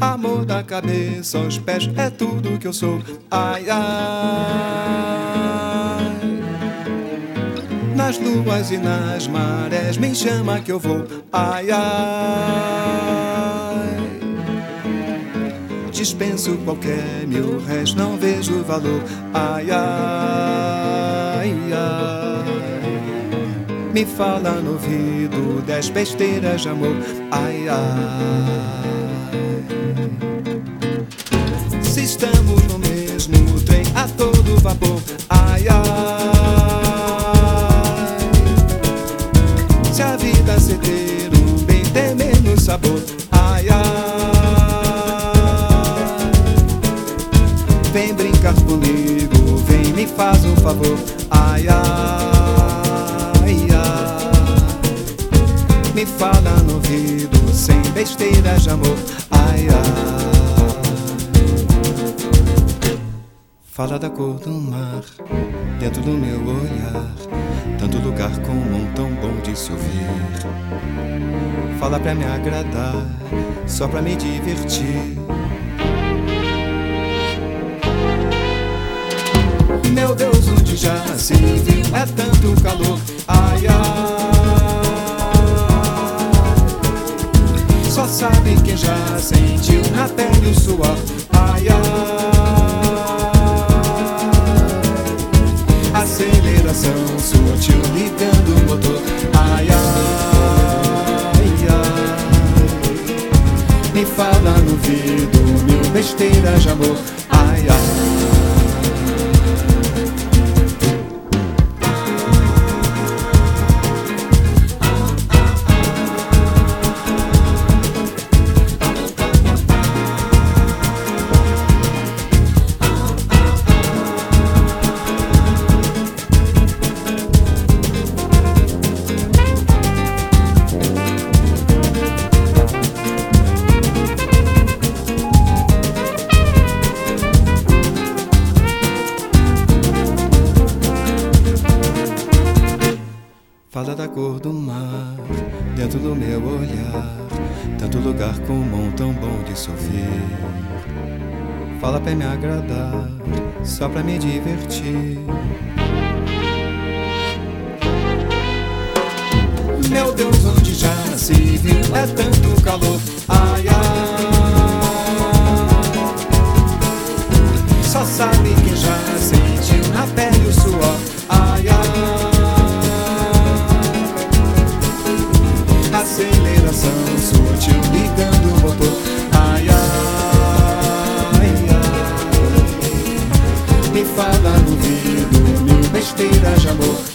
amor da cabeça aos pés é tudo que eu sou. Ai, ai. Nas luas e nas marés me chama que eu vou. Ai, ai. Dispenso qualquer mil réis, não vejo valor. Ai, ai, ai. Me fala no ouvido dez besteiras de amor. Ai, ai. Brincar comigo, vem me faz um favor. Ai, ai, ai. Me fala no ouvido sem besteiras de amor. Ai, ai. Fala da cor do mar dentro do meu olhar. Tanto lugar comum tão bom de se ouvir. Fala pra me agradar, só pra me divertir. Já se viu é tanto calor. Ai, ai. Só sabe quem já sentiu na pele o suor. Ai, ai. Aceleração sutil ligando o motor. Ai, ai, ai. Me fala no ouvido mil besteiras de amor. Fala da cor do mar dentro do meu olhar. Tanto lugar comum, tão bom de ouvir. Fala pra me agradar, só pra me divertir. Meu Deus, onde já se viu é tanto calor. Esteira de amor.